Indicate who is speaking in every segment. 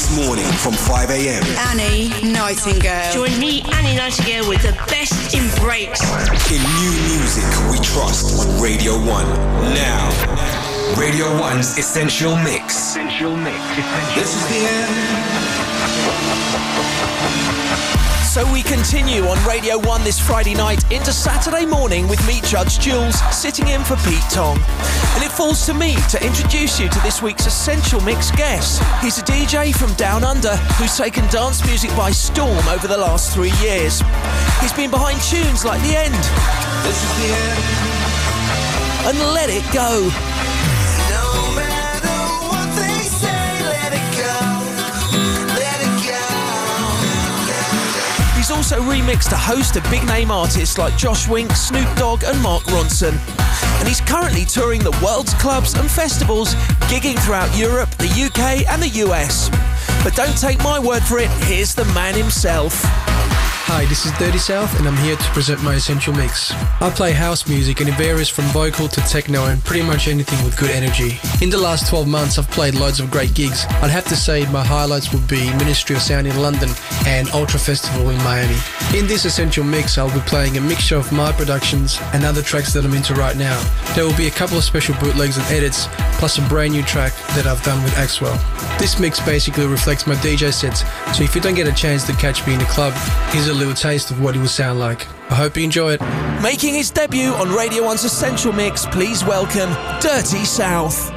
Speaker 1: this morning from 5 a.m.
Speaker 2: Annie Nightingale.
Speaker 3: Join me, Annie Nightingale, with the best in breaks.
Speaker 1: In new music we trust on Radio 1. Now, Radio 1's Essential Mix. Essential Mix. This is the end.
Speaker 4: So we continue on Radio 1 this Friday night into Saturday morning with me, Judge Jules, sitting in for Pete Tong. And it falls to me to introduce you to this week's Essential Mix guest. He's a DJ from Down Under who's taken dance music by storm over the last three years. He's been behind tunes like The End. This is the end. And Let It Go. He's also remixed a host of big name artists like Josh Wink, Snoop Dogg, and Mark Ronson. And he's currently touring the world's clubs and festivals, gigging throughout Europe, the UK, and the US. But don't take my word for it, here's the man himself.
Speaker 5: Hi, this is Dirty South, and I'm here to present my essential mix. I play house music, and it varies from vocal to techno and pretty much anything with good energy. In the last 12 months, I've played loads of great gigs. I'd have to say my highlights would be Ministry of Sound in London and Ultra Festival in Miami. In this essential mix, I'll be playing a mixture of my productions and other tracks that I'm into right now. There will be a couple of special bootlegs and edits, plus a brand new track that I've done with Axwell. This mix basically reflects my DJ sets, so if you don't get a chance to catch me in a club, here's a little taste of what it will sound like. I hope you enjoy it.
Speaker 4: Making his debut on Radio 1's Essential Mix, please welcome Dirty South.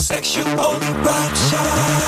Speaker 2: Sexual erotic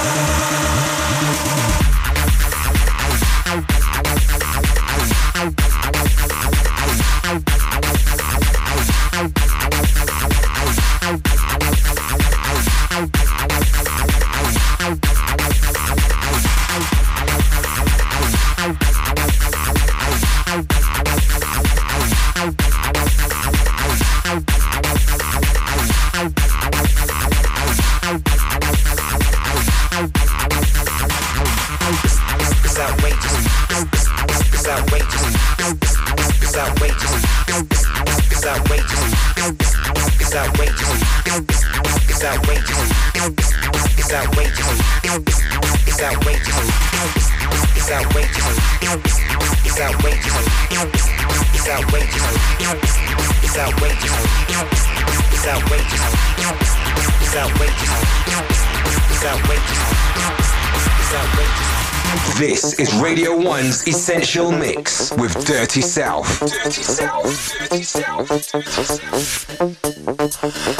Speaker 6: Essential
Speaker 1: Mix with Dirty South. Dirty South. Dirty South.
Speaker 7: Outrageous.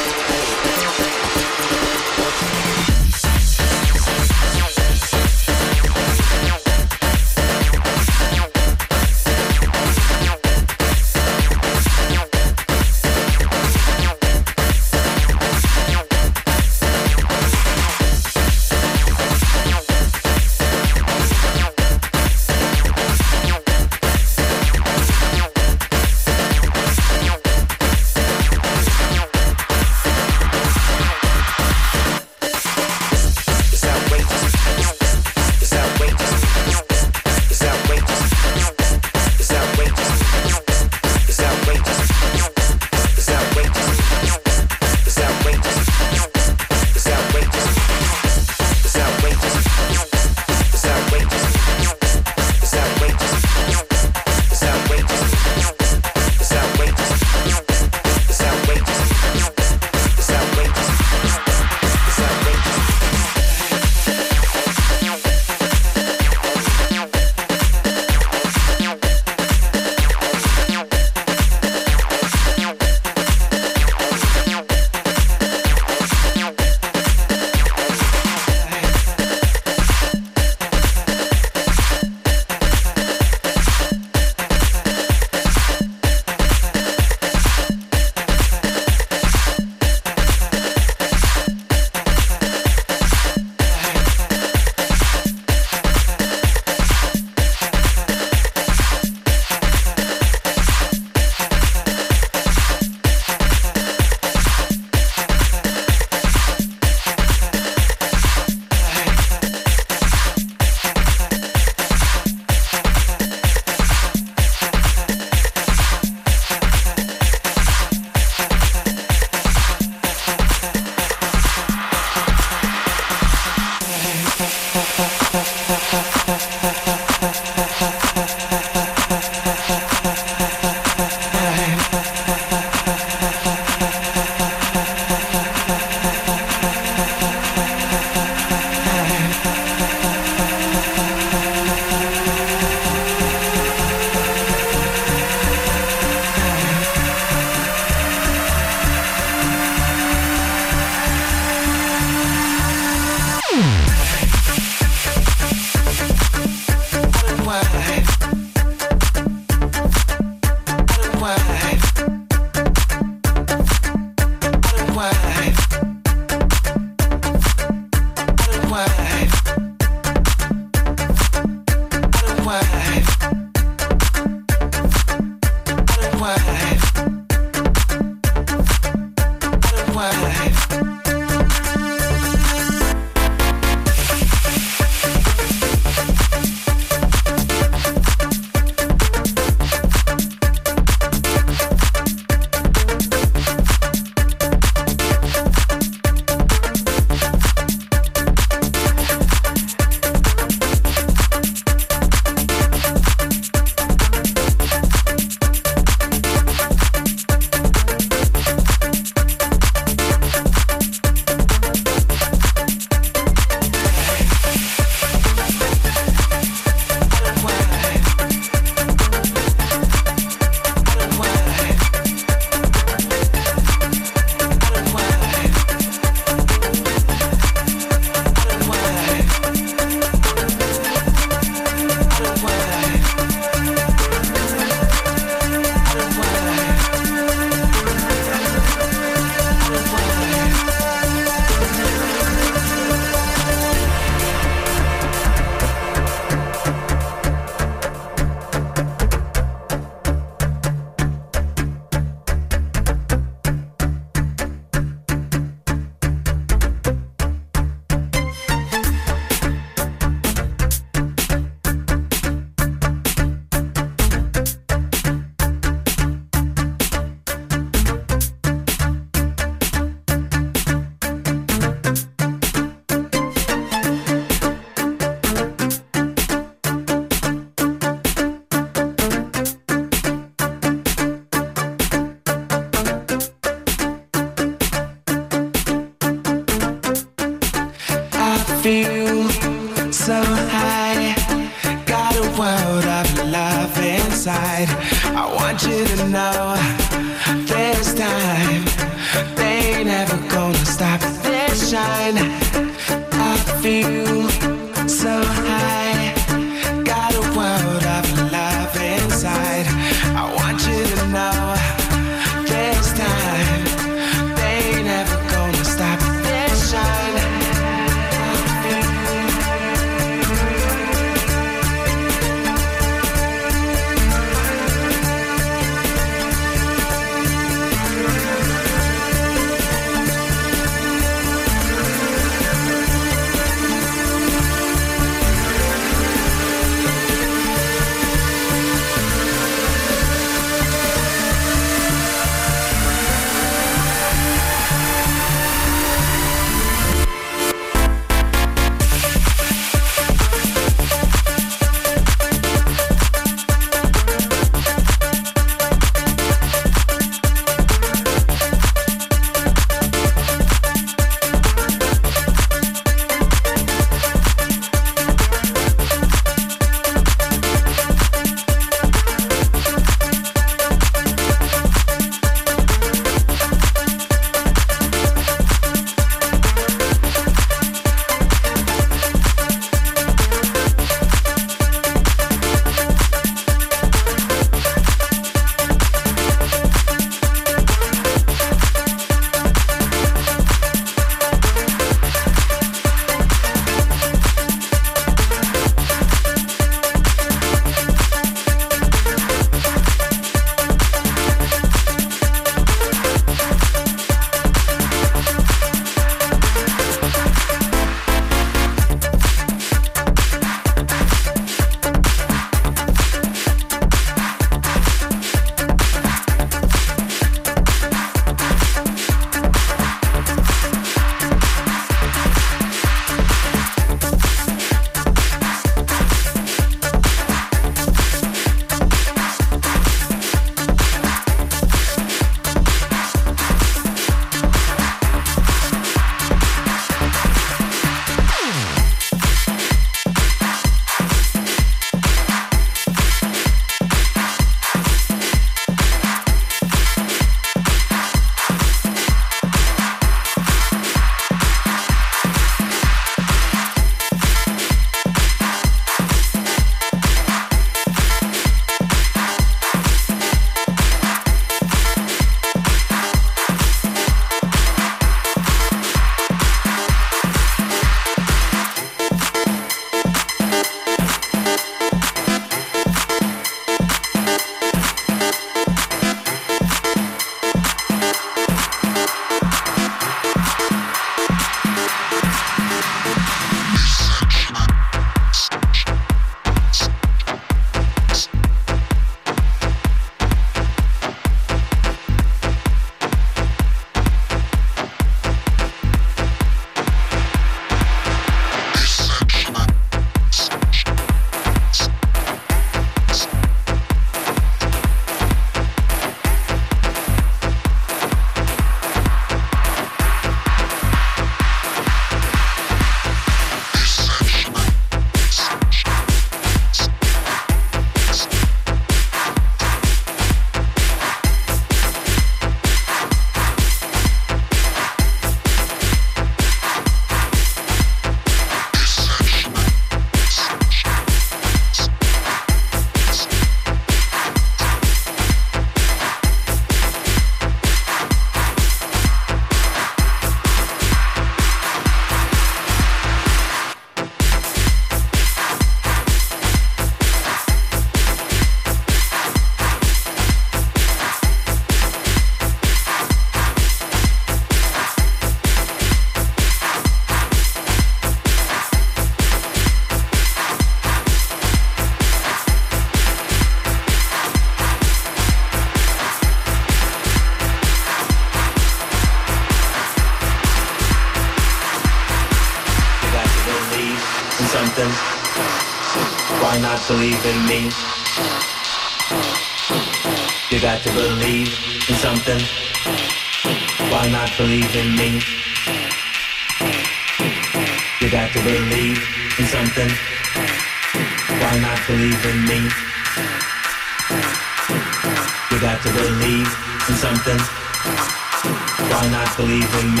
Speaker 8: believe in me.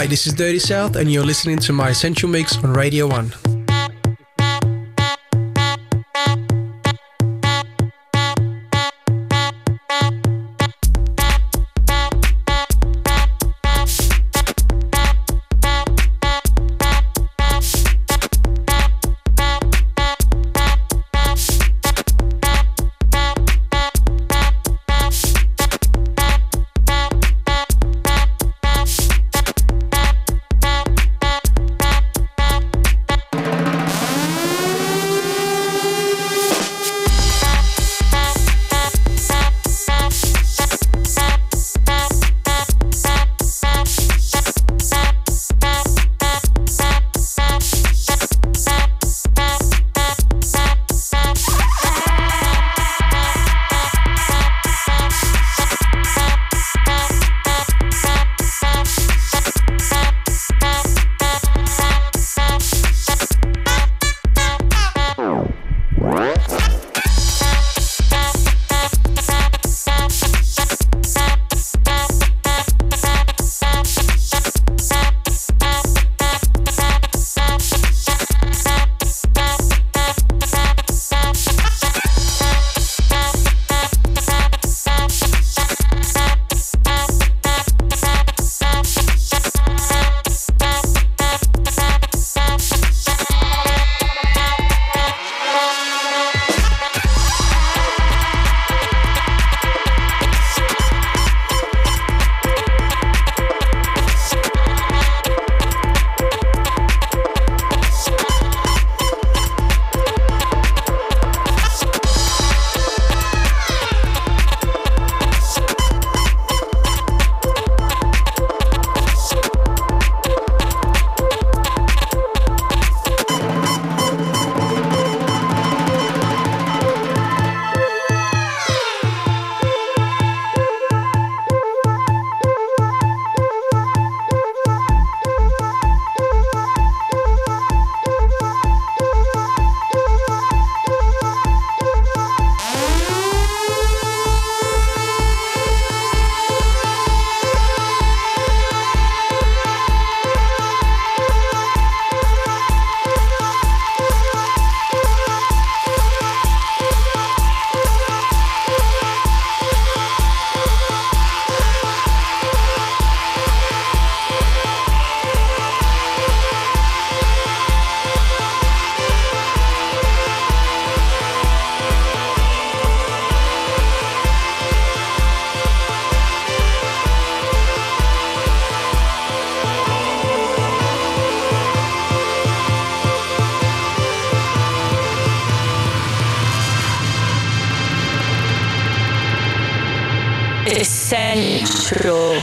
Speaker 9: Hi, this is Dirty South, and you're listening to my Essential Mix on Radio 1.
Speaker 10: Essential.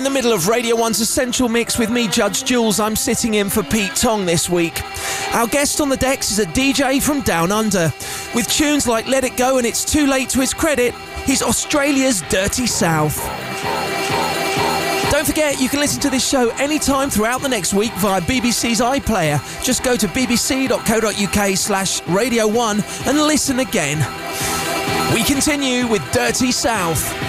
Speaker 6: In the
Speaker 10: middle of Radio 1's Essential Mix with me, Judge Jules. I'm sitting in for Pete Tong this week. Our guest on the decks is a DJ from Down Under. With tunes like Let It Go and It's Too Late to his credit, he's Australia's Dirty South. Don't forget, you can listen to this show anytime throughout the next week via BBC's iPlayer. Just go to bbc.co.uk slash Radio 1 and listen again. We continue with Dirty South.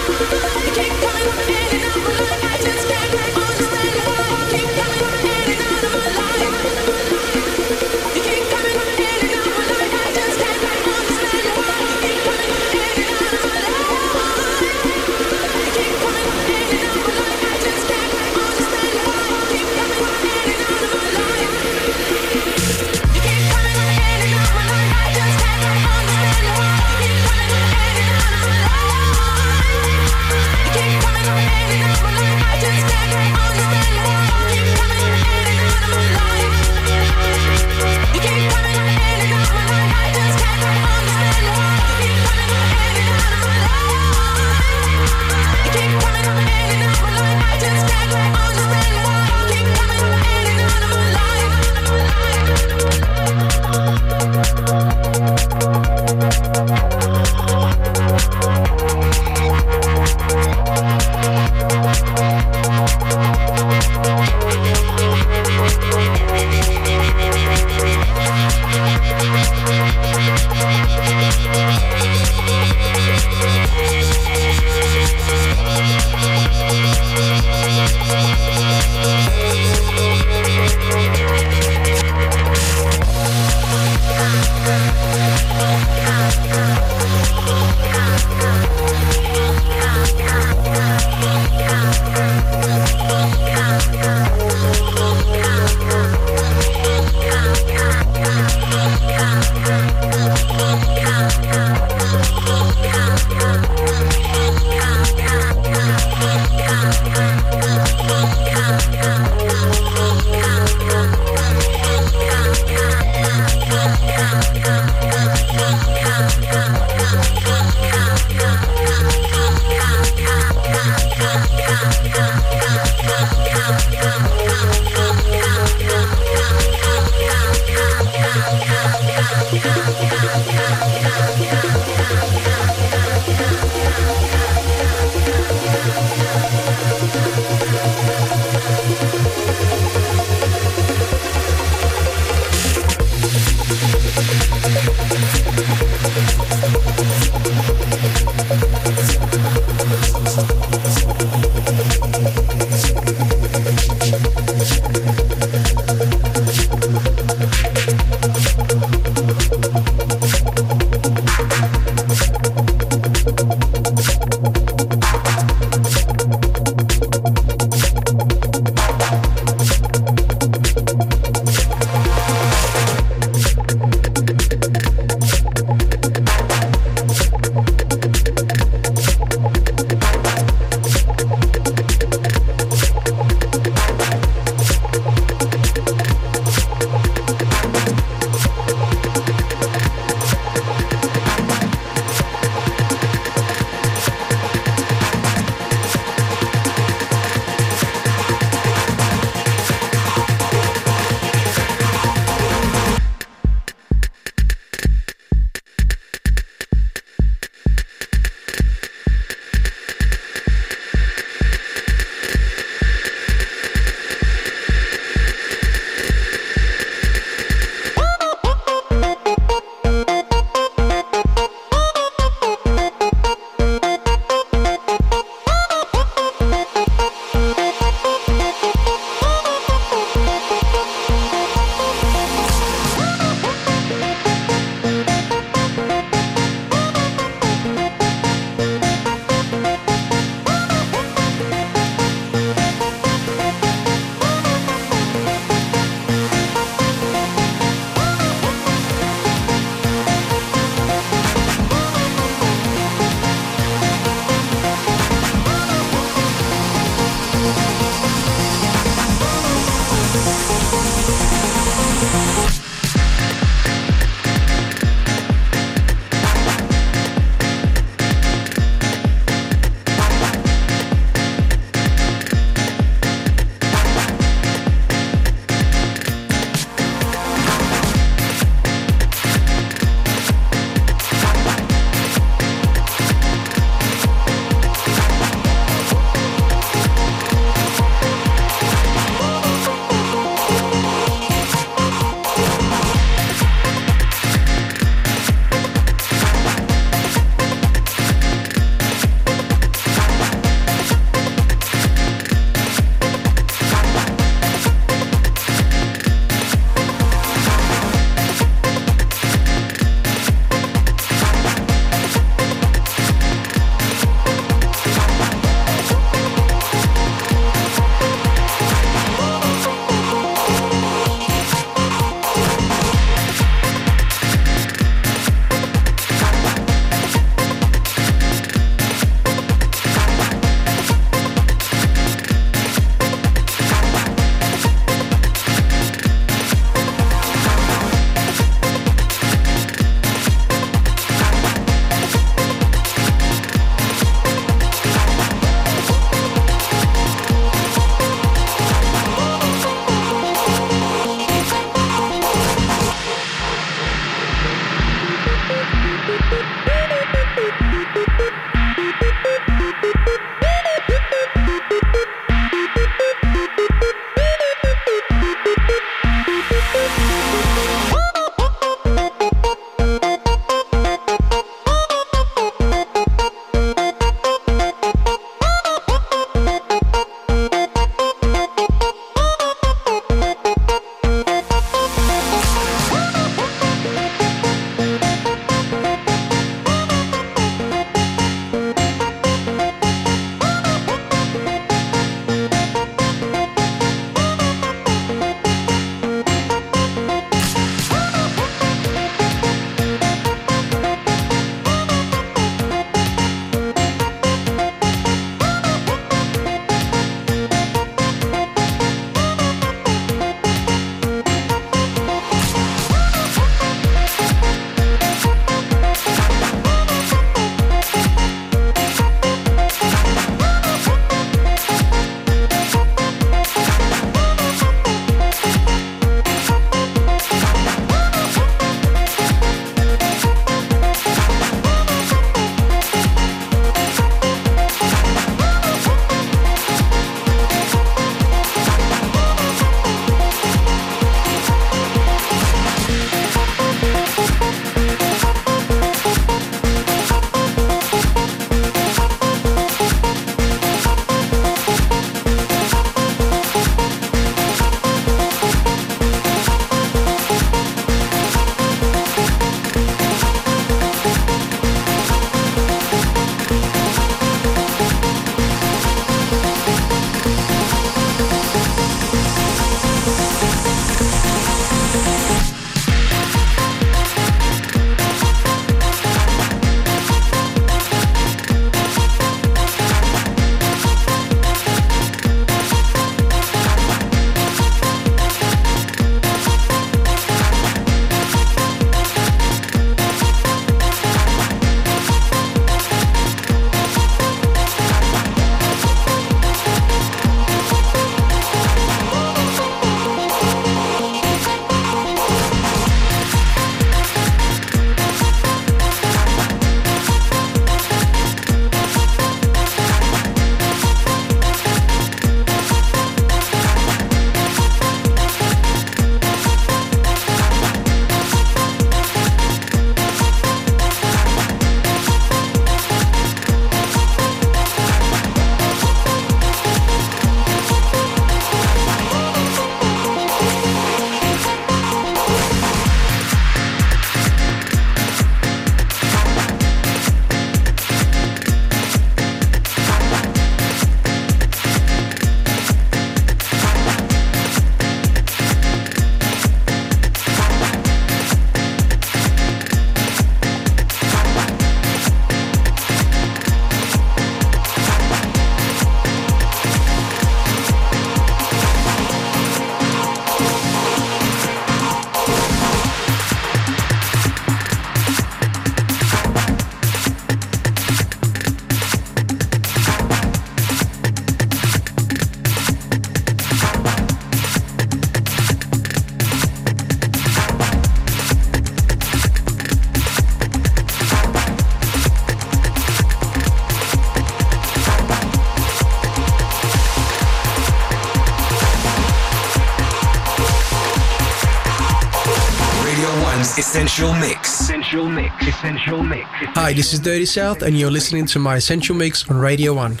Speaker 6: Essential Mix. Essential Mix.
Speaker 5: Essential Mix.
Speaker 9: Hi, this is Dirty South, and you're listening to my Essential Mix on Radio 1.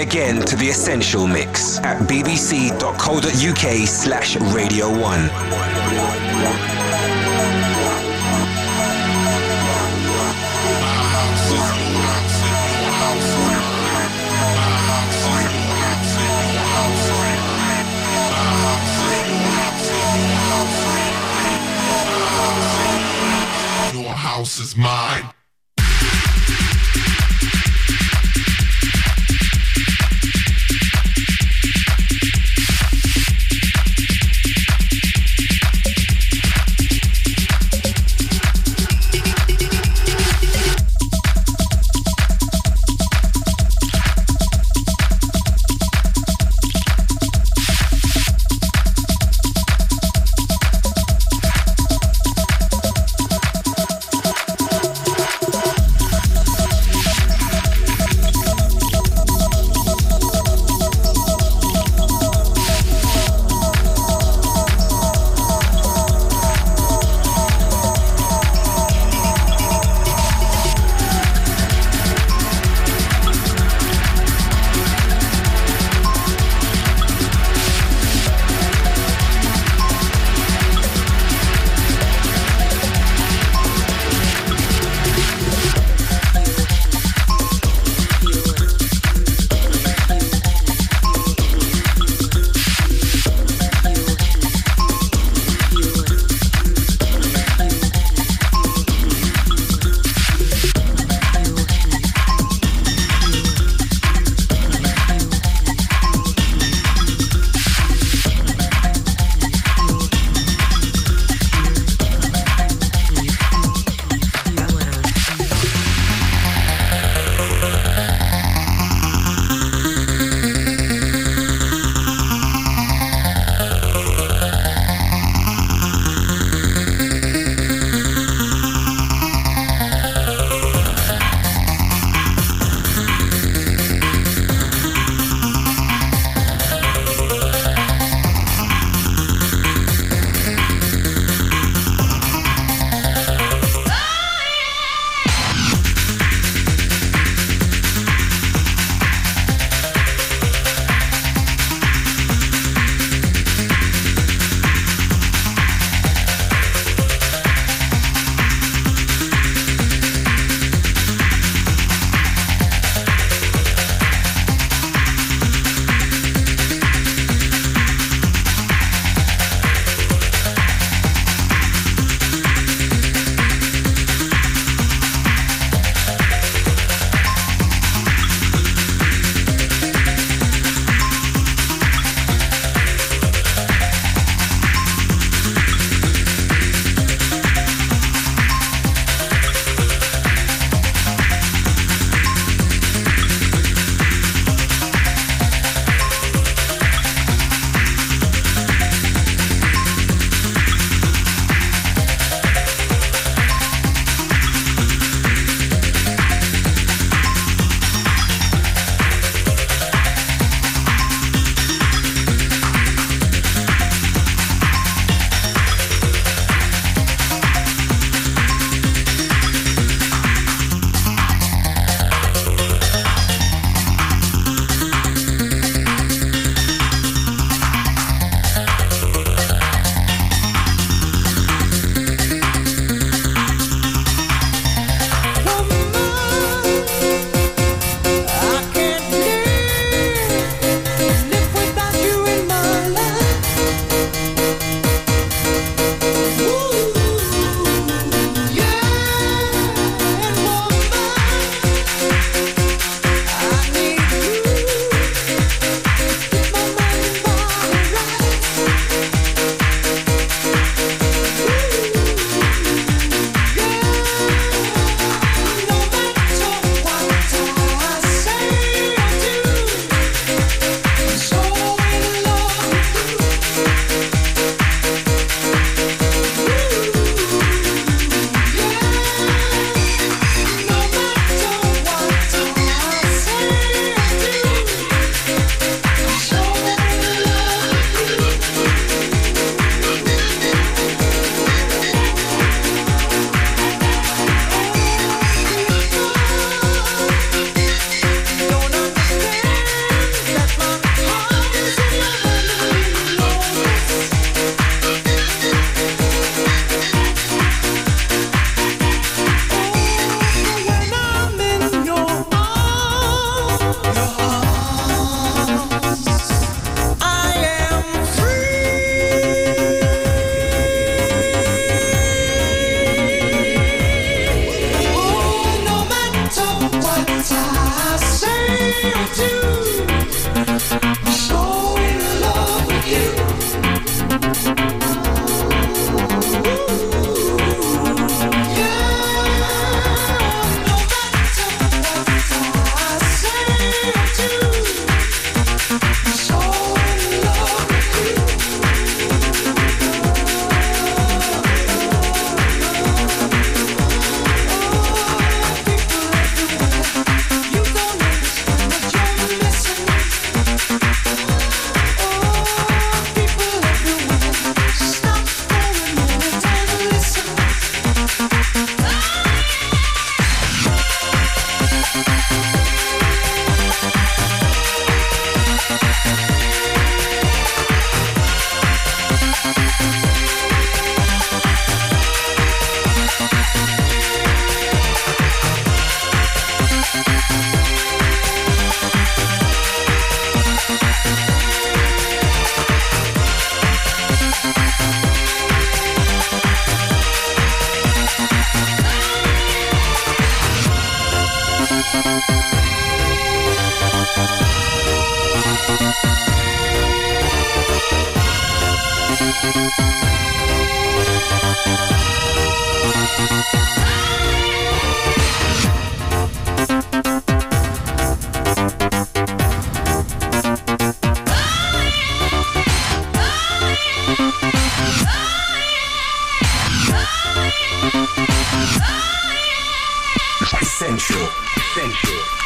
Speaker 6: Again to the Essential Mix at bbc.co.uk slash Radio 1.
Speaker 10: Your house is mine.
Speaker 9: Inspire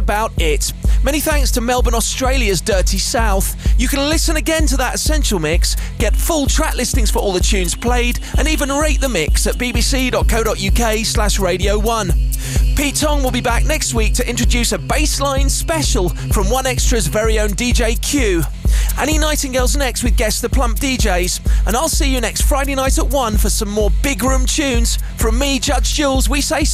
Speaker 11: about it. Many thanks to Melbourne, Australia's Dirty South. You can listen again to that Essential Mix, get full track listings for all the tunes played, and even rate the mix at bbc.co.uk slash Radio 1. Pete Tong will be back next week to introduce a bassline special from 1Xtra's very own DJ Q. Annie Nightingale's next with guest The Plump DJs, and I'll see you next Friday night at 1 for some more big room tunes. From me, Judge Jules, we say